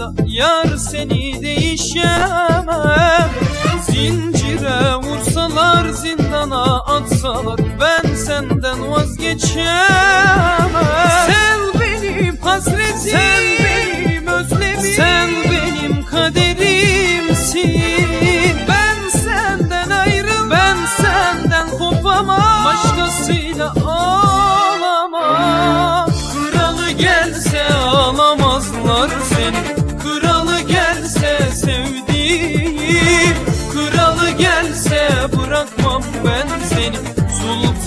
başkasıyla Yar seni değişemem. Zincire vursalar zindana atsalar Ben senden vazgeçemem. Sen benim hasretim Sen benim özlemim Sen benim kaderimsin. Ben senden ayrıl Ben senden kopamam. Başkasıyla ağlamam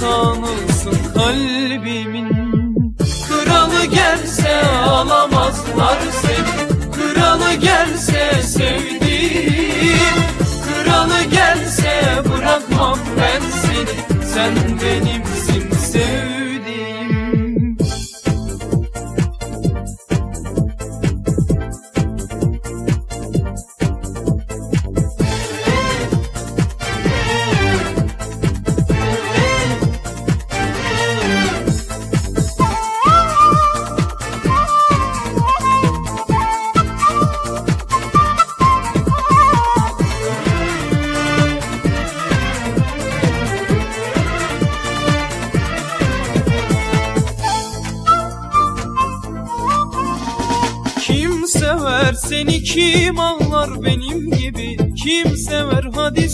Sultanısın kalbimin. Kralı gelse ağlamazlar seni Kralı gelse sevdiğim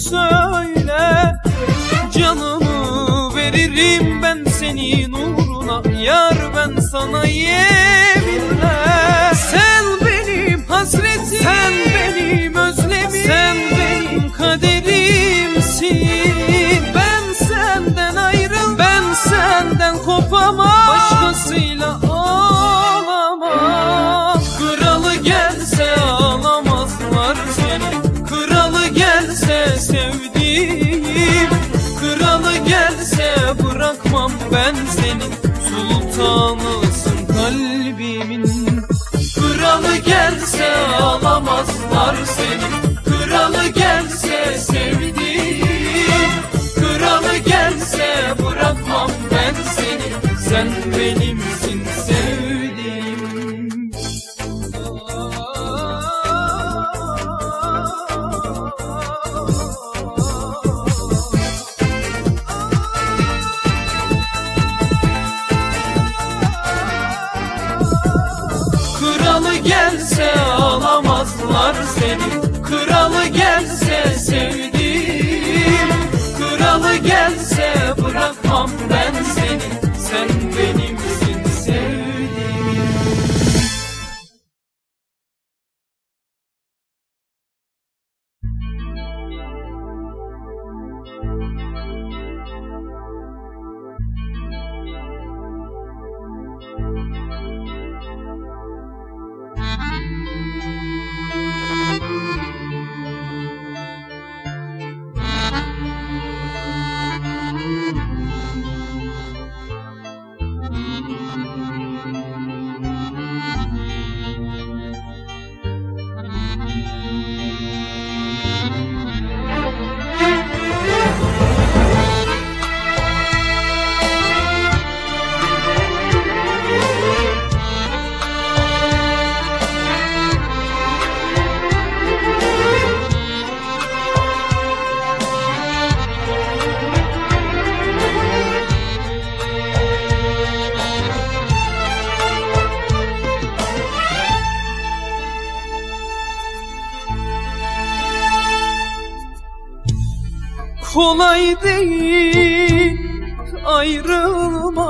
söyle. Canımı veririm ben senin uğruna. Yar ben sana yeminle. Sen benim hasretim. Sen benim özlemim. Sen benim kaderimsin. Ben senden ayrıl Ben senden kopamam. Başkasıyla ben seni değil ayrılma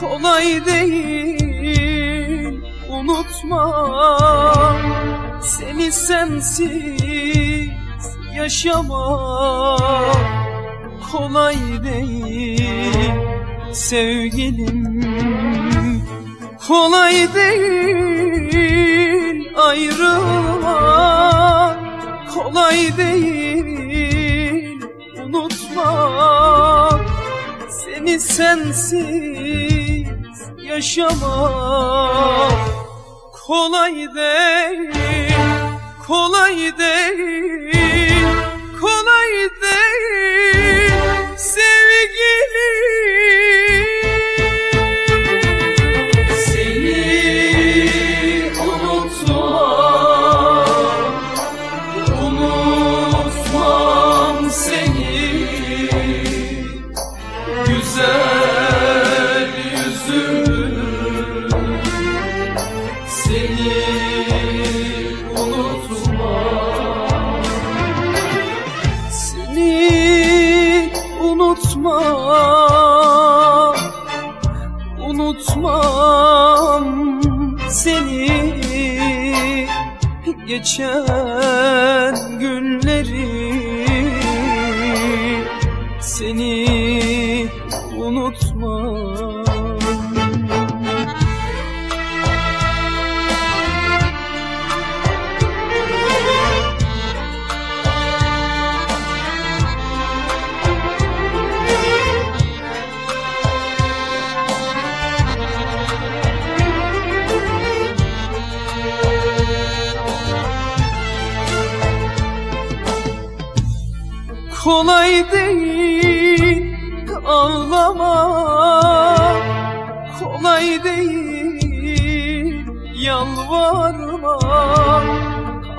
Kolay değil. Unutma Seni sensiz yaşama Kolay değil. Sevgilim Kolay değil ayrılmak Kolay değil sensiz yaşamak Kolay değil, kolay değil, geçer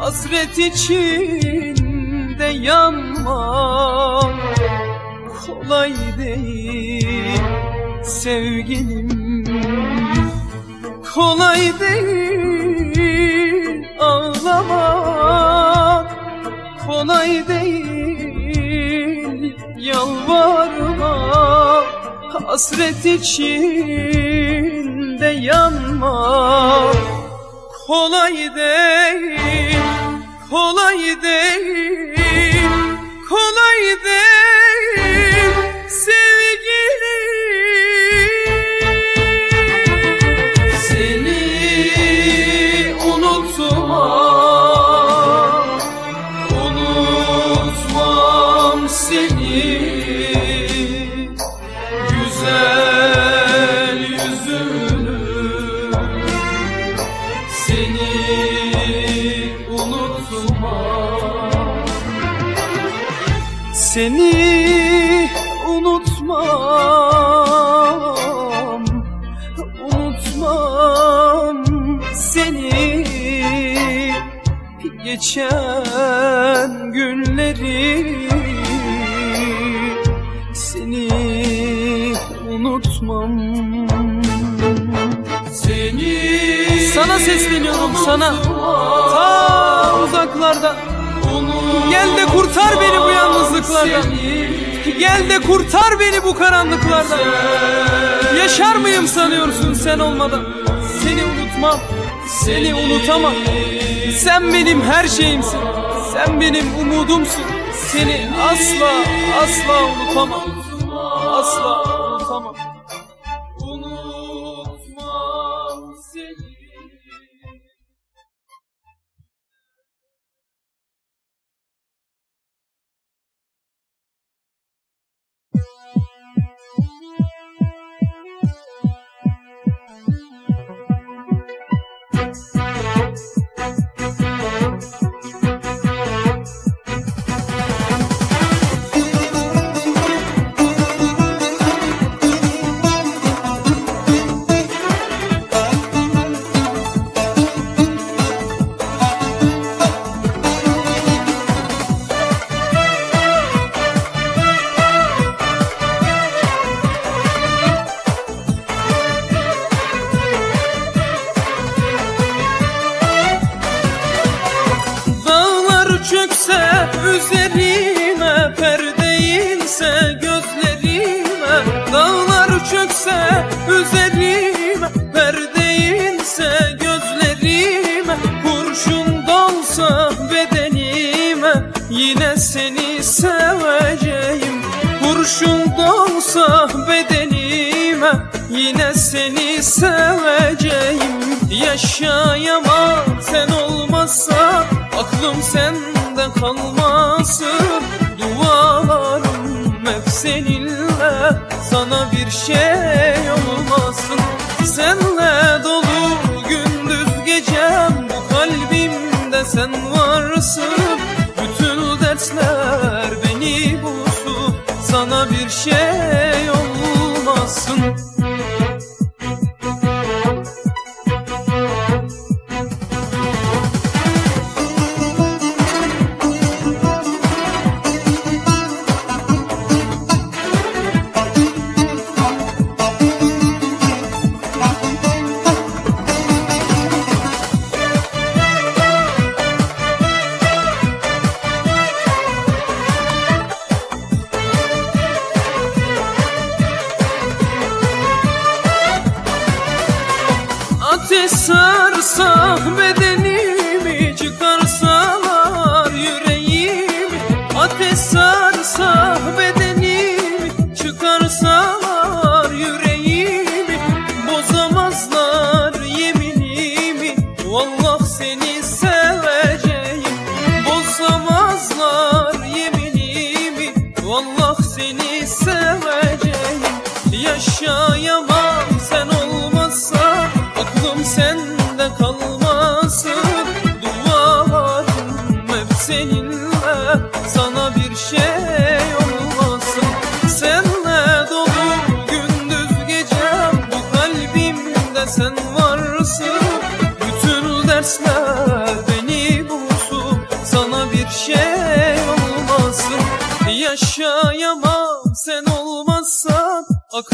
Hasret içinde yanma Kolay değil sevgilim. Kolay değil ağlama Kolay değil yalvarma Hasret içinde yanma Kolay değil, kolay değil, kolay değil uzaklarda gel de kurtar beni bu yalnızlıklardan gel de kurtar beni bu karanlıklardan yaşar mıyım sanıyorsun sen olmadan seni unutmam seni unutamam sen benim her şeyimsin. Sen benim umudumsun. Seni asla asla unutamam. Asla unutamam. Seveceğim Yaşayamam. Sen olmazsa Aklım sende kalmasın. Dualarım hep seninle Sana bir şey olmasın. Senle dolu gündüz gecem Bu kalbimde sen varsın. Bütün dertler beni bulsun Sana bir şey olmasın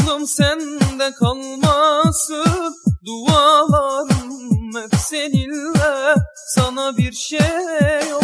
Aklım sende kalmasın. Dualarım hep seninle. Sana bir şey yok.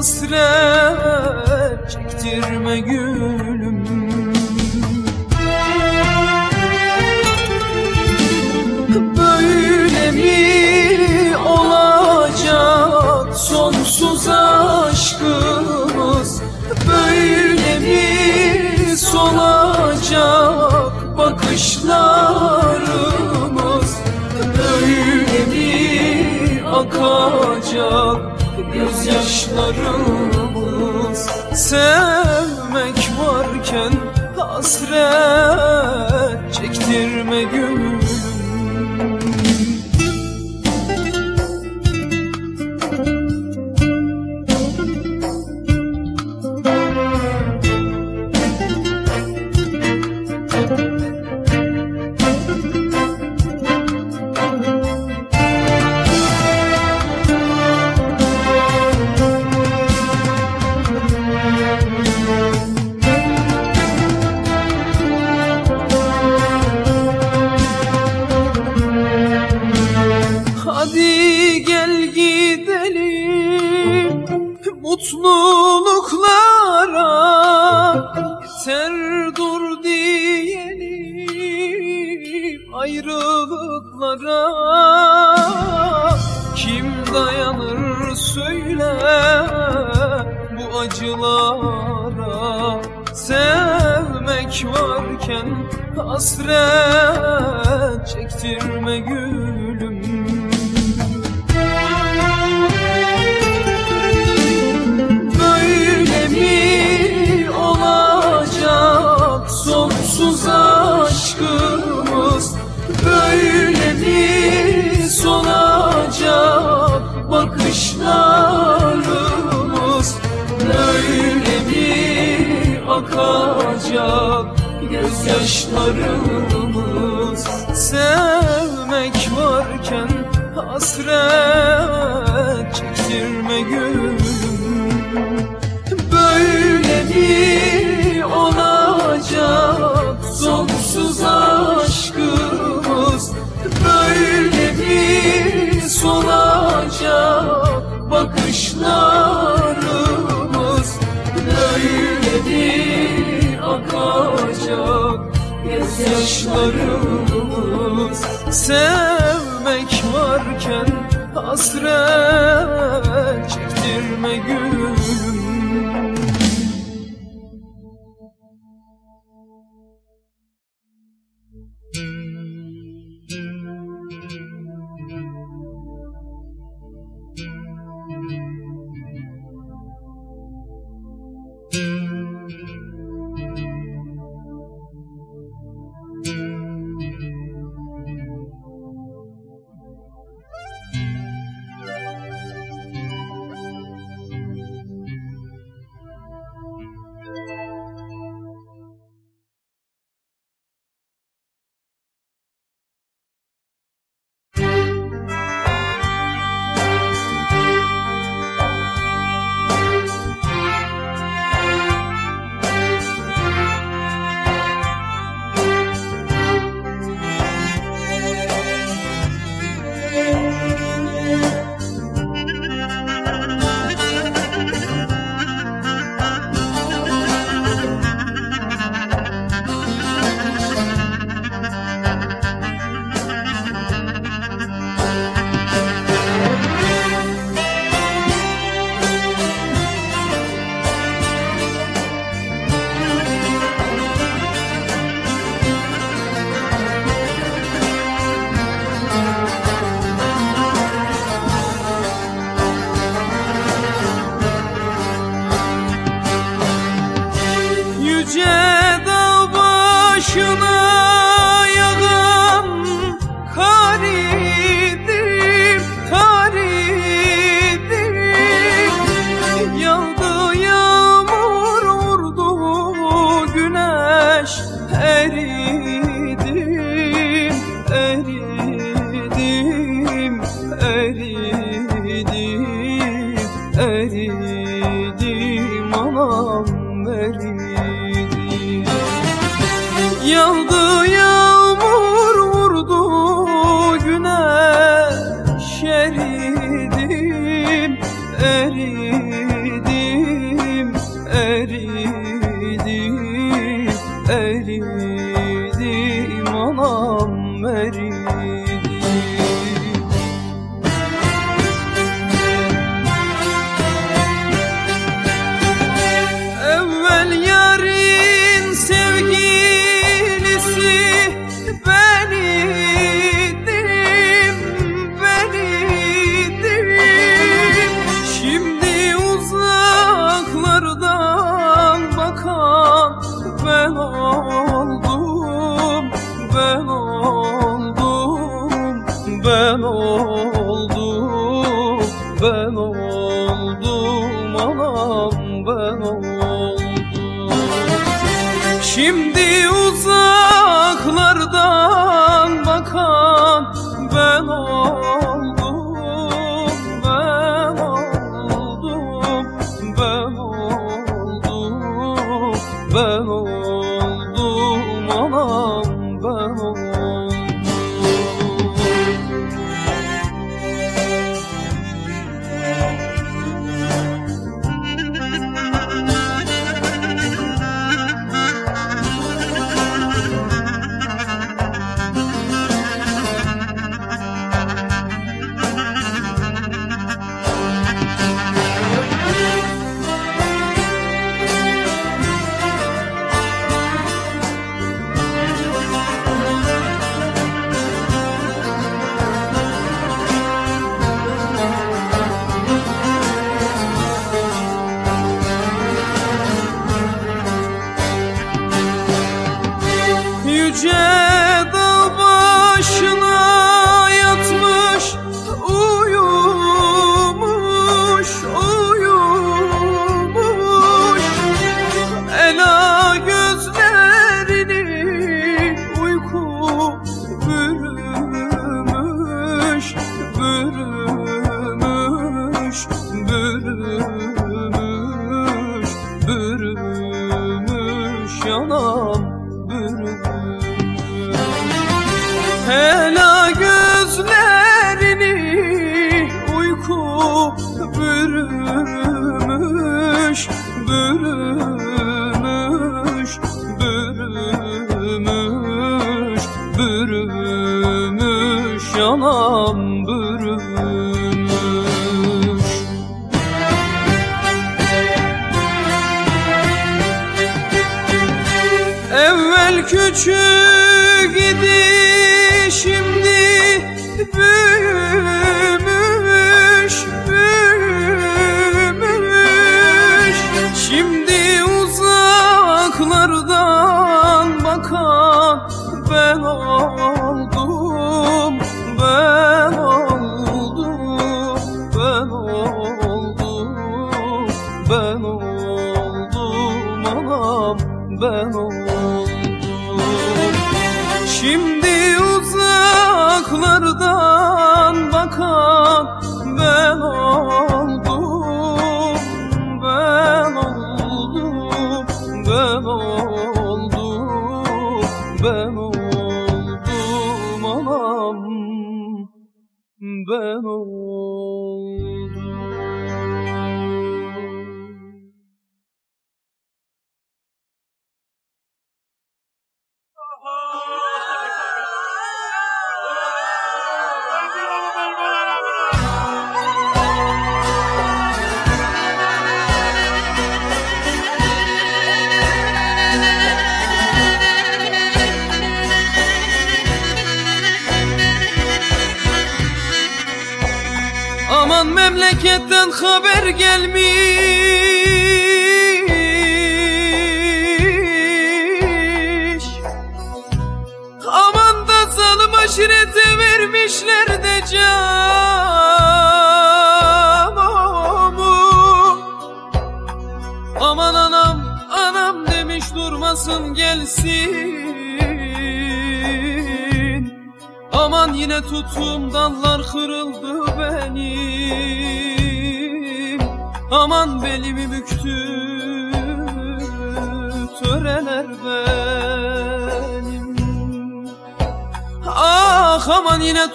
hasret çektirme gülüm. Böyle mi olacak sonsuz aşkımız? Böyle mi solacak bakışlarımız? Böyle mi akacak gözyaşlarımız Sevmek varken hasret çektirme gümüş bu acılara Sevmek varken hasret çektirme gül. akacak gözyaşlarımız. Sevmek varken hasret çektirme gülüm Böyle bir olacak gözyaşlarımız Sevmek varken hasret çektirme gülüm gece ben oldum anam ben oldum. Şimdi uzaklardan bakar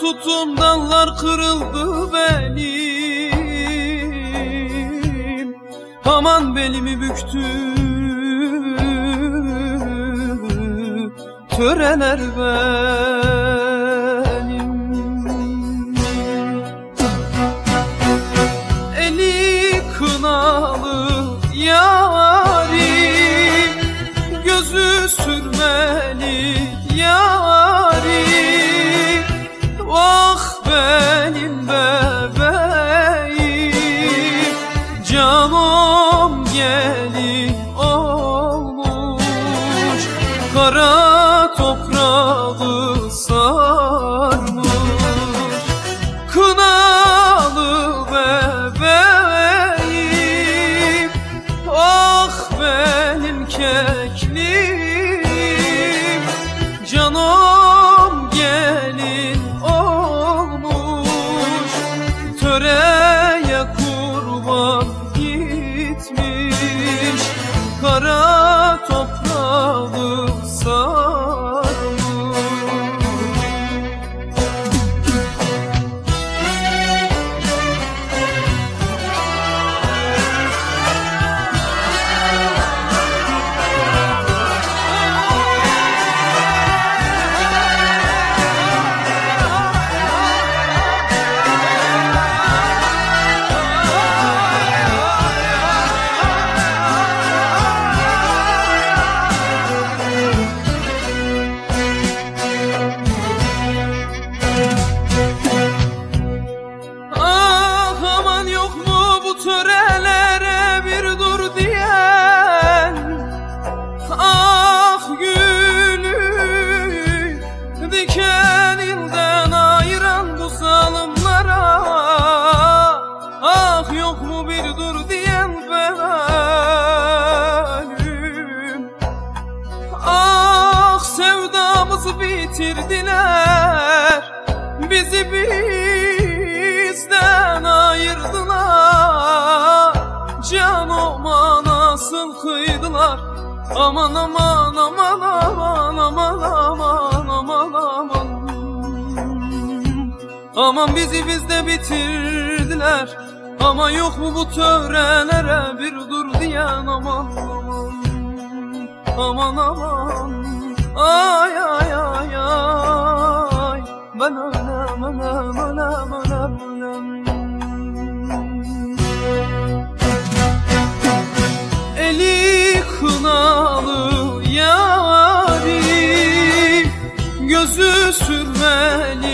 Yere dallar kırıldı benim. Aman belimi büktü töreler ver Mehdi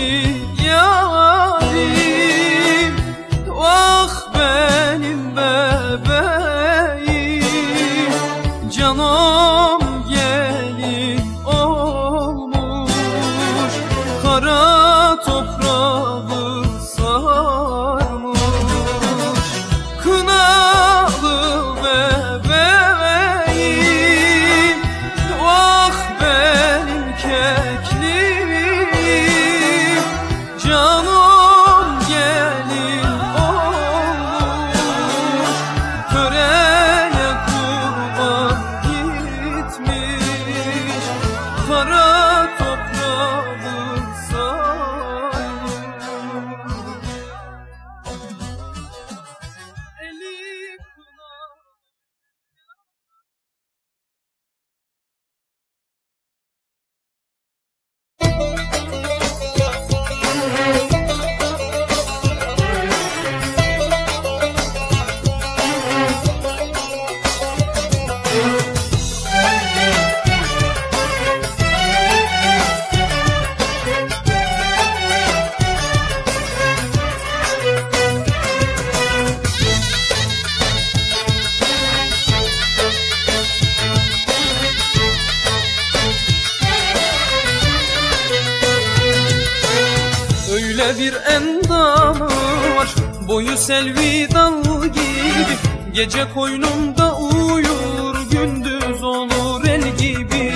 Boyu selvi dal gibi Gece koynumda uyur Gündüz olur el gibi.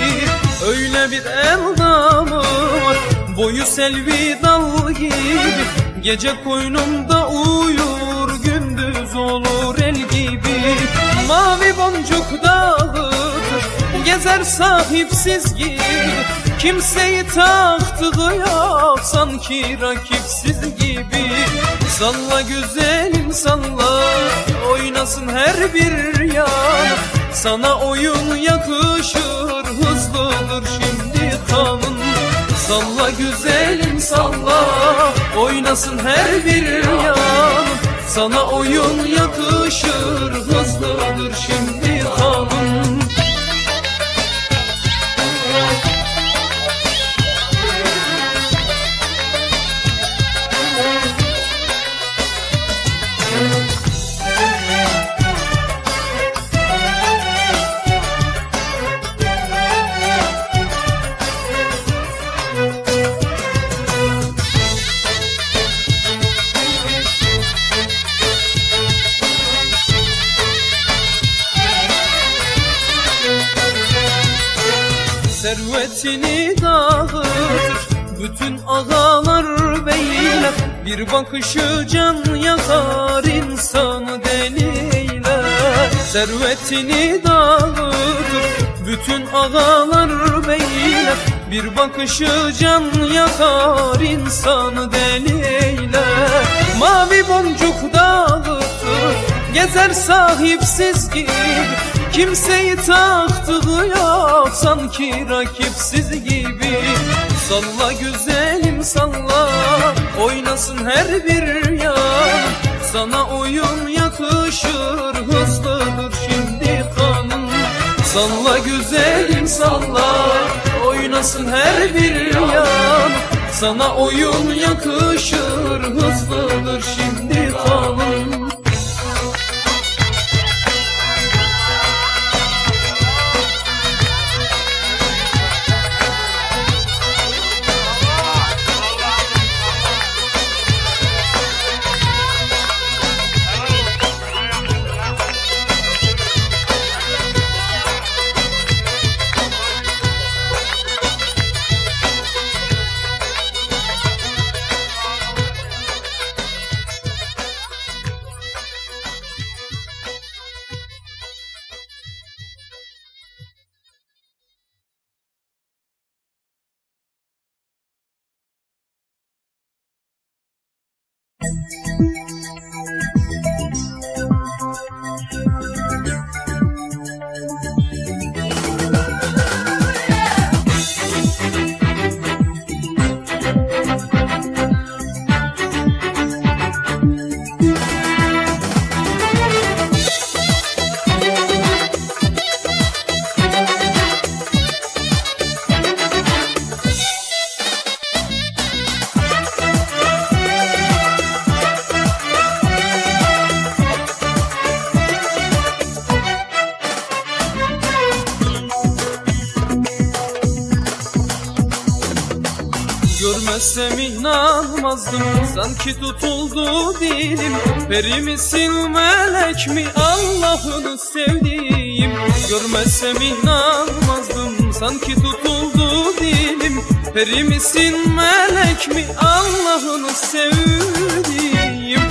Öyle bir endamı var Boyu selvi dal gibi Gece koynumda uyur Gündüz olur el gibi. Mavi boncuk dağıtır Gezer sahipsiz gibi Kimseyi taktığı yok Sanki rakipsiz gibi Salla güzelim salla. Oynasın her bir yan Sana oyun yakışır Hızlıdır şimdi kanın Salla güzelim salla. Oynasın her bir yan Sana oyun yakışır Hızlıdır Servetini dağıtır bütün ağalar beyler Bir bakışı can yakar insanı deliler. Servetini dağıtır bütün ağalar beyler Bir bakışı can yakar insanı deliler. Mavi boncuk dağıtır gezer sahipsiz gibi Kimseyi taktığı yok sanki rakipsiz gibi. Salla güzelim salla oynasın her bir yan Sana oyun yakışır hızlıdır şimdi kanın. Salla güzelim salla oynasın her bir yan Sana oyun yakışır hızlıdır şimdi kanın Görmezsem inanmazdım Sanki tutuldu dilim. Peri misin melek mi? Allah'ını sevdiğim. Görmezsem inanmazdım Sanki tutuldu dilim. Peri misin melek mi? Allah'ını sevdiğim.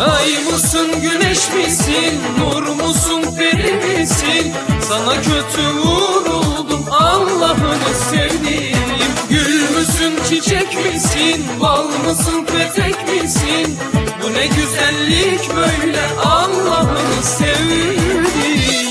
Ay mısın güneş misin? Nur musun peri misin? Sana kötü vuruldum Allah'ını sevdiğim Gül müsün çiçek misin? Bal mısın petek misin? Bu ne güzellik böyle Allah'ını sevdiğim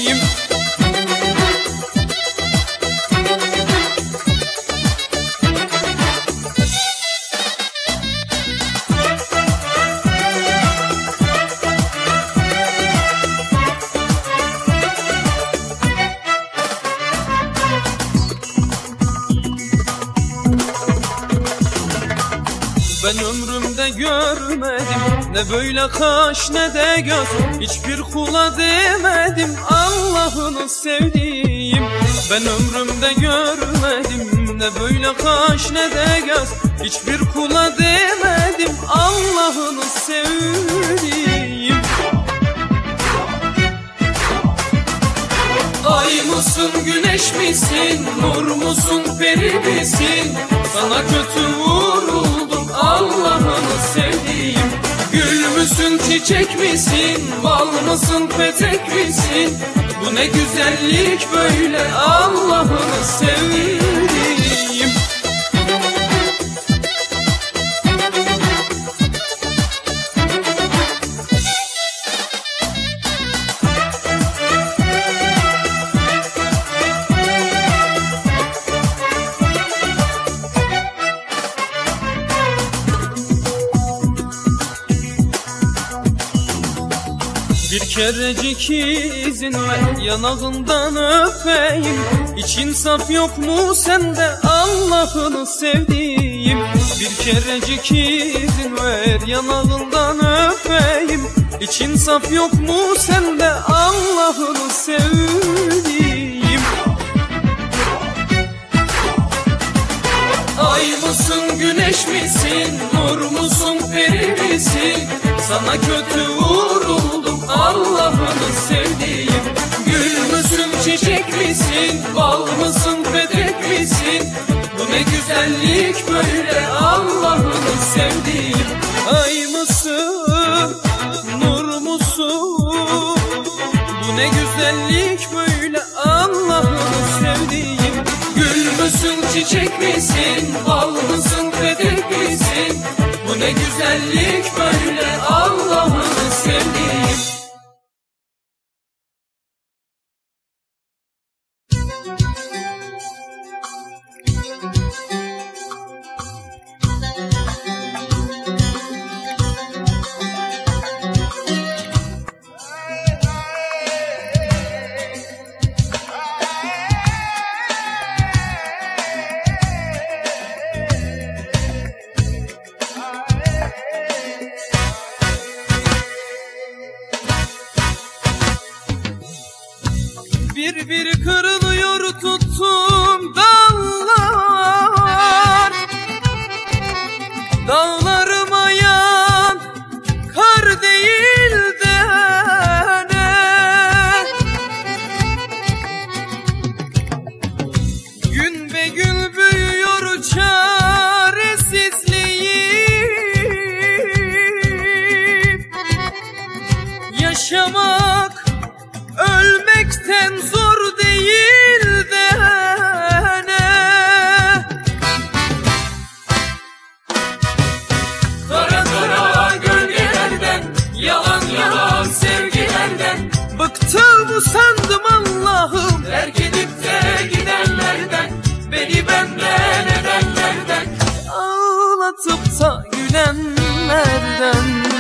Ne böyle kaş ne de göz. Hiçbir kula demedim Allah'ını sevdiğim. Ben ömrümde görmedim Ne böyle kaş ne de göz. Hiçbir kula demedim Allah'ını sevdiğim. Ay mısın güneş misin Nur musun peri misin? Sana kötü vuruldum Allah'ını çiçek misin? Bal mısın petek misin? Bu ne güzellik böyle Allah'ını sevdiğim Bir kerecik izin ver yanağından öpeyim. İçin saf yok mu sende Allah'ını sevdiğim. Bir kerecik izin ver yanağından öpeyim. İçin saf yok mu sende Allah'ını sevdiğim. Ay mısın güneş misin Nur musun peri misin? Sana kötü vuruldum Allah'ını sevdiğim Gül müsün çiçek misin Bal mısın petek misin? Bu ne güzellik böyle Allah'ını sevdiğim. Ay mısın Nur musun Bu ne güzellik böyle Allah'ını sevdiğim. Gül müsün çiçek misin Bal mısın petek misin? Bu ne güzellik böyle Allah'ını Sandım Allah'ım. Terk edip de gidenlerden Beni benden edenlerden. Ağlatıp da gülenlerden.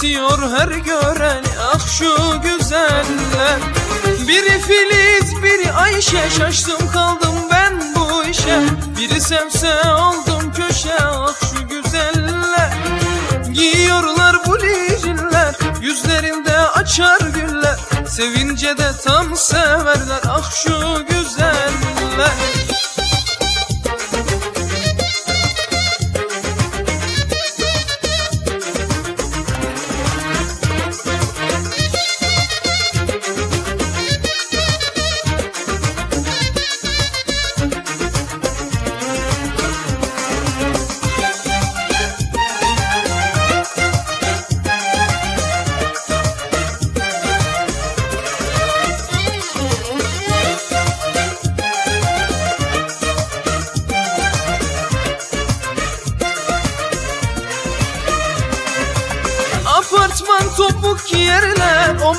Eritiyor her göreni Ah şu güzeller. Biri Filiz biri Ayşe Şaştım kaldım ben bu işe. Biri sevse oldum köşe Ah şu güzeller. Giyiyorlar bu liciller Yüzlerinde açar güller. Sevince de tam severler Ah şu güzeller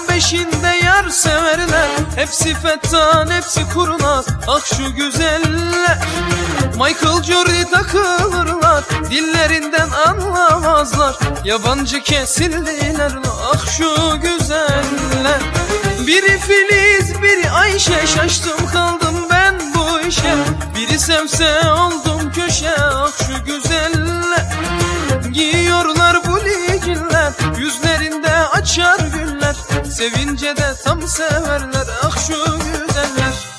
beşinde yar severler. Hepsi fettan hepsi kurnaz. Ah şu güzeller. Michael Jordan takılırlar Dillerinden anlamazlar. Yabancı kesildiler Ah şu güzeller. Biri Filiz biri Ayşe Şaştım kaldım ben bu işe. Biri sevse oldum köşe Ah şu güzeller. Giyiyorlar bu liciller Yüzlerinde açar güller Sevince de tam severler ah şu güzeller.